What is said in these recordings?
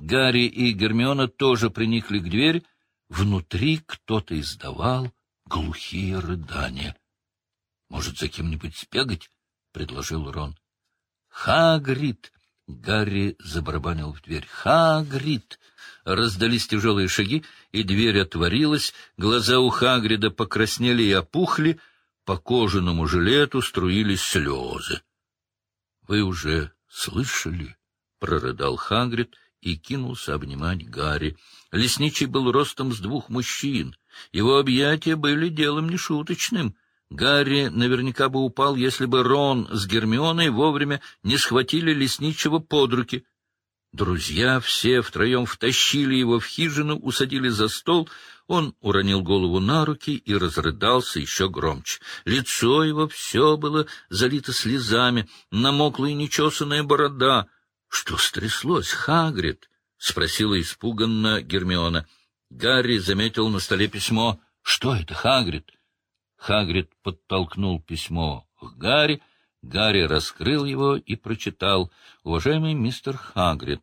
Гарри и Гермиона тоже приникли к двери. Внутри кто-то издавал глухие рыдания. — Может, за кем-нибудь спегать? — предложил Рон. — Хагрид! — Гарри забарабанил в дверь. — Хагрид! Раздались тяжелые шаги, и дверь отворилась. Глаза у Хагрида покраснели и опухли. По кожаному жилету струились слезы. — Вы уже слышали? — прорыдал Хагрид и кинулся обнимать Гарри. Лесничий был ростом с двух мужчин. Его объятия были делом нешуточным. Гарри наверняка бы упал, если бы Рон с Гермионой вовремя не схватили лесничего под руки. Друзья все втроем втащили его в хижину, усадили за стол. Он уронил голову на руки и разрыдался еще громче. Лицо его все было залито слезами, намокла и нечесанная борода. — Что стряслось, Хагрид? — спросила испуганно Гермиона. Гарри заметил на столе письмо. — Что это, Хагрид? Хагрид подтолкнул письмо к Гарри. Гарри раскрыл его и прочитал. «Уважаемый мистер Хагрид,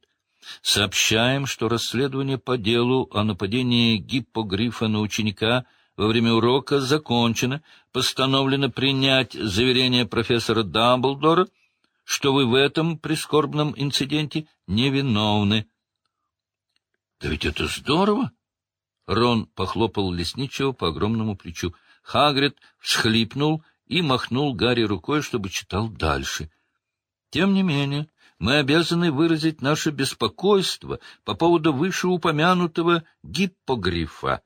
сообщаем, что расследование по делу о нападении гиппогрифа на ученика во время урока закончено. Постановлено принять заверение профессора Дамблдора, что вы в этом прискорбном инциденте невиновны». «Да ведь это здорово!» Рон похлопал лесничего по огромному плечу. Хагрид всхлипнул и махнул Гарри рукой, чтобы читал дальше. Тем не менее, мы обязаны выразить наше беспокойство по поводу вышеупомянутого гиппогрифа.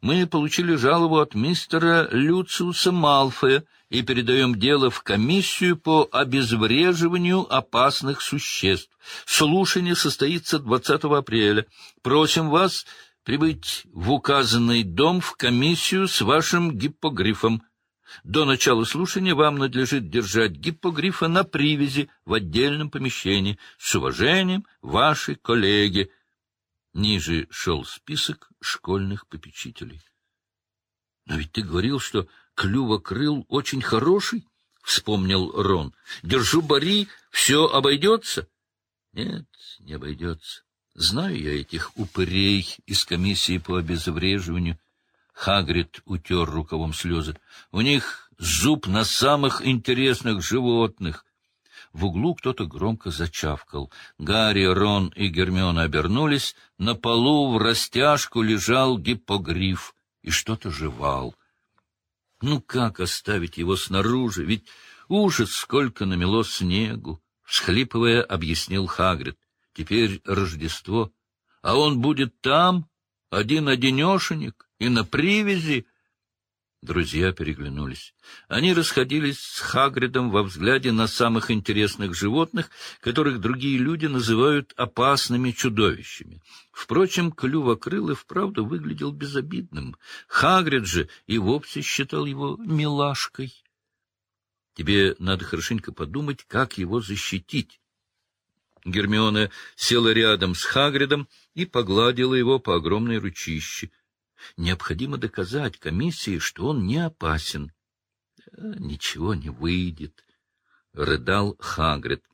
Мы получили жалобу от мистера Люциуса Малфоя и передаем дело в комиссию по обезвреживанию опасных существ. Слушание состоится 20 апреля. Просим вас прибыть в указанный дом в комиссию с вашим гиппогрифом. До начала слушания вам надлежит держать гиппогрифа на привязи в отдельном помещении. С уважением, ваши коллеги. Ниже шел список школьных попечителей. — Но ведь ты говорил, что клювокрыл очень хороший, — вспомнил Рон. — Держу бари, все обойдется? — Нет, не обойдется. Знаю я этих упырей из комиссии по обезвреживанию. Хагрид утер рукавом слезы. У них зуб на самых интересных животных. В углу кто-то громко зачавкал. Гарри, Рон и Гермиона обернулись. На полу в растяжку лежал гиппогриф и что-то жевал. Ну как оставить его снаружи? Ведь ужас, сколько намело снегу! — всхлипывая, объяснил Хагрид. Теперь Рождество, а он будет там, один-одинешенек, и на привязи. Друзья переглянулись. Они расходились с Хагридом во взгляде на самых интересных животных, которых другие люди называют опасными чудовищами. Впрочем, клювокрыл и вправду выглядел безобидным. Хагрид же и вовсе считал его милашкой. Тебе надо хорошенько подумать, как его защитить. Гермиона села рядом с Хагридом и погладила его по огромной ручище. Необходимо доказать комиссии, что он не опасен. — Ничего не выйдет, — рыдал Хагрид.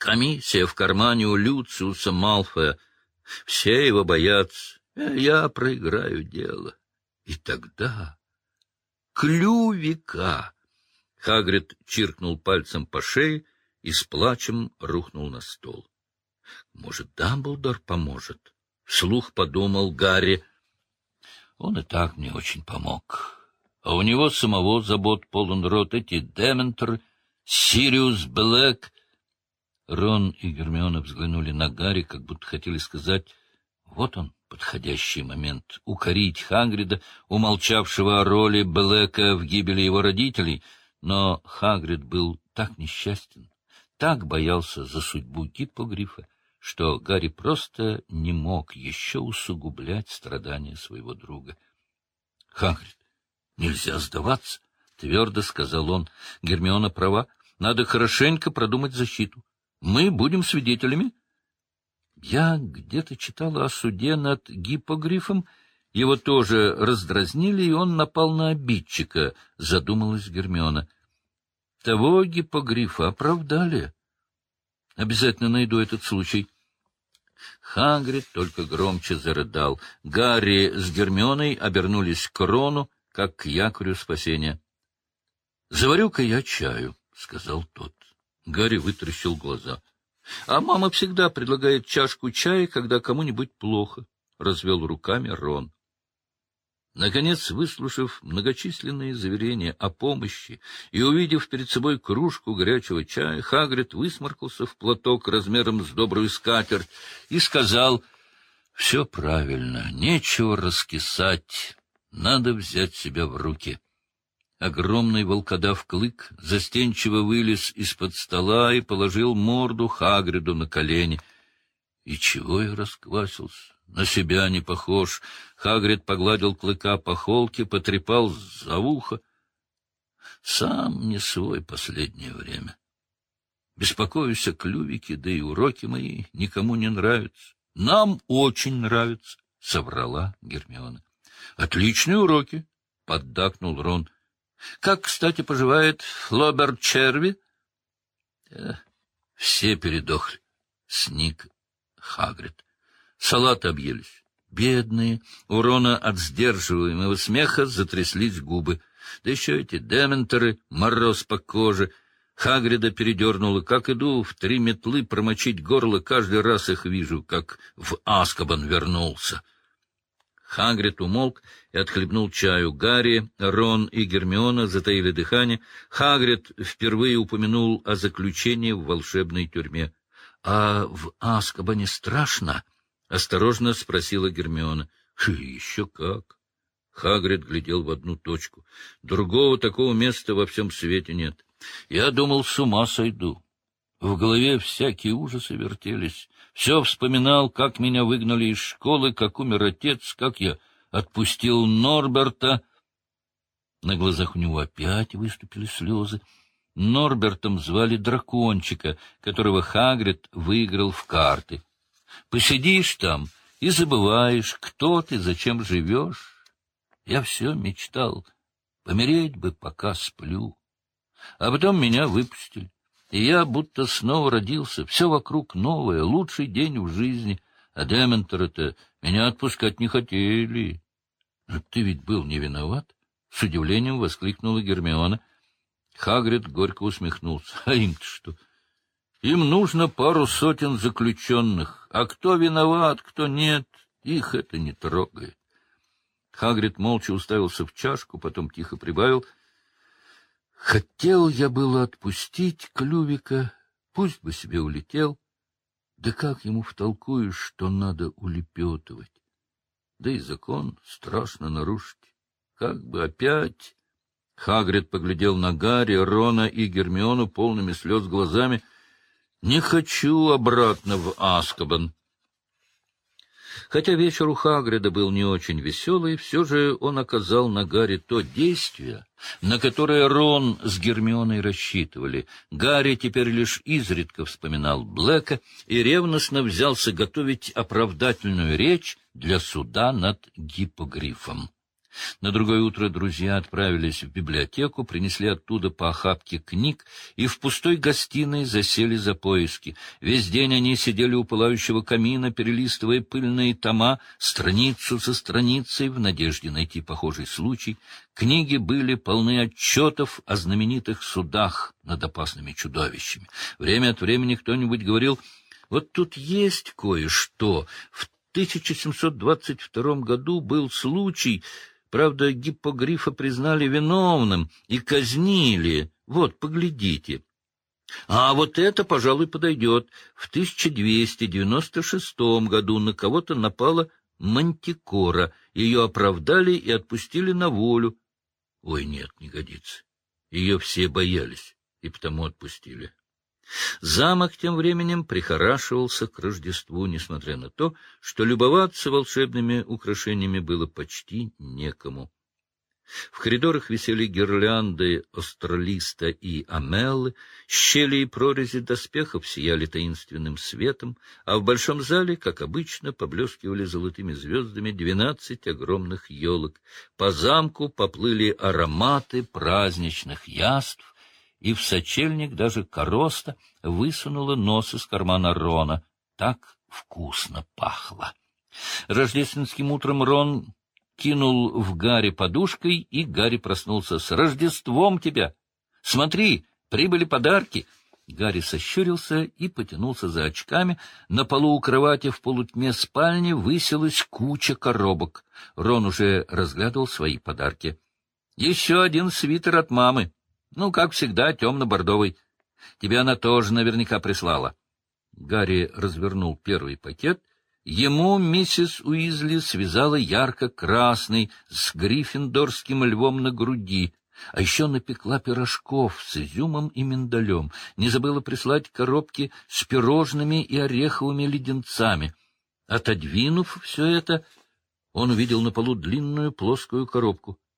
Комиссия в кармане у Люциуса Малфоя. Все его боятся. Э, я проиграю дело. И тогда... Клювика! Хагрид чиркнул пальцем по шее, и с плачем рухнул на стол. Может, Дамблдор поможет? Вслух подумал Гарри. Он и так мне очень помог. А у него самого забот полон рот эти Дементр, Сириус Блэк. Рон и Гермиона взглянули на Гарри, как будто хотели сказать, вот он, подходящий момент, укорить Хагрида, умолчавшего о роли Блэка в гибели его родителей, но Хагрид был так несчастен, так боялся за судьбу гиппогрифа, что Гарри просто не мог еще усугублять страдания своего друга. — Хагрид, нельзя сдаваться, — твердо сказал он. — Гермиона права, надо хорошенько продумать защиту. Мы будем свидетелями. Я где-то читала о суде над гиппогрифом, его тоже раздразнили, и он напал на обидчика, — задумалась Гермиона. — того гиппогрифа оправдали. Обязательно найду этот случай. Хагрид только громче зарыдал. Гарри с Гермионой обернулись к Рону, как к якорю спасения. — Заварю-ка я чаю, — сказал тот. Гарри вытаращил глаза. — А мама всегда предлагает чашку чая, когда кому-нибудь плохо, — развел руками Рон. Наконец, выслушав многочисленные заверения о помощи и увидев перед собой кружку горячего чая, Хагрид высморкался в платок размером с добрую скатерть и сказал, — Все правильно, нечего раскисать, надо взять себя в руки. Огромный волкодав Клык застенчиво вылез из-под стола и положил морду Хагриду на колени. И чего я расквасился? на себя не похож. Хагрид погладил клыка по холке, потрепал за ухо. Сам не свой последнее время. Беспокоюсь о клювике, да и уроки мои никому не нравятся. Нам очень нравятся, — соврала Гермиона. — Отличные уроки, — поддакнул Рон. — Как, кстати, поживает Флобер Черви? Э, — Все передохли, — сник Хагрид. Салаты объелись. Бедные, у Рона от сдерживаемого смеха затряслись губы. Да еще эти дементоры, мороз по коже. Хагрида передернула. Как иду в три метлы промочить горло, каждый раз их вижу, как в Аскабан вернулся. Хагрид умолк и отхлебнул чаю. Гарри, Рон и Гермиона затаили дыхание. Хагрид впервые упомянул о заключении в волшебной тюрьме. — А в Аскабане страшно? —— осторожно спросила Гермиона. — Еще как! Хагрид глядел в одну точку. Другого такого места во всем свете нет. Я думал, с ума сойду. В голове всякие ужасы вертелись. Все вспоминал, как меня выгнали из школы, как умер отец, как я отпустил Норберта. На глазах у него опять выступили слезы. Норбертом звали дракончика, которого Хагрид выиграл в карты. Посидишь там и забываешь, кто ты, зачем живешь. Я все мечтал, помереть бы, пока сплю. А потом меня выпустили, и я будто снова родился. Все вокруг новое, лучший день в жизни. А Дементора-то меня отпускать не хотели. — Ты ведь был не виноват? — с удивлением воскликнула Гермиона. Хагрид горько усмехнулся. — А им-то что? — им нужно пару сотен заключенных, а кто виноват, кто нет, их это не трогает. Хагрид молча уставился в чашку, потом тихо прибавил. Хотел я было отпустить Клювика, пусть бы себе улетел. Да как ему втолкуешь, что надо улепетывать? Да и закон страшно нарушить. Как бы опять... Хагрид поглядел на Гарри, Рона и Гермиону полными слез глазами — не хочу обратно в Аскабан. Хотя вечер у Хагрида был не очень веселый, все же он оказал на Гарри то действие, на которое Рон с Гермионой рассчитывали. Гарри теперь лишь изредка вспоминал Блэка и ревностно взялся готовить оправдательную речь для суда над гипогрифом. На другое утро друзья отправились в библиотеку, принесли оттуда по охапке книг и в пустой гостиной засели за поиски. Весь день они сидели у пылающего камина, перелистывая пыльные тома, страницу за страницей, в надежде найти похожий случай. Книги были полны отчетов о знаменитых судах над опасными чудовищами. Время от времени кто-нибудь говорил, «Вот тут есть кое-что. В 1722 году был случай...» Правда, гиппогрифа признали виновным и казнили. Вот, поглядите. А вот это, пожалуй, подойдет. В 1296 году на кого-то напала мантикора. Ее оправдали и отпустили на волю. Ой, нет, не годится. Ее все боялись и потому отпустили. Замок тем временем прихорашивался к Рождеству, несмотря на то, что любоваться волшебными украшениями было почти некому. В коридорах висели гирлянды астролиста и амеллы, щели и прорези доспехов сияли таинственным светом, а в большом зале, как обычно, поблескивали золотыми звездами двенадцать огромных елок. По замку поплыли ароматы праздничных яств, и в сочельник даже короста высунула нос из кармана Рона. Так вкусно пахло. Рождественским утром Рон кинул в Гарри подушкой, и Гарри проснулся. — С Рождеством тебя! Смотри, прибыли подарки! Гарри сощурился и потянулся за очками. На полу у кровати в полутьме спальни высилась куча коробок. Рон уже разглядывал свои подарки. — Еще один свитер от мамы. Ну, как всегда, темно-бордовый. Тебя она тоже наверняка прислала. Гарри развернул первый пакет. Ему миссис Уизли связала ярко-красный с гриффиндорским львом на груди, а еще напекла пирожков с изюмом и миндалем, не забыла прислать коробки с пирожными и ореховыми леденцами. Отодвинув все это, он увидел на полу длинную плоскую коробку —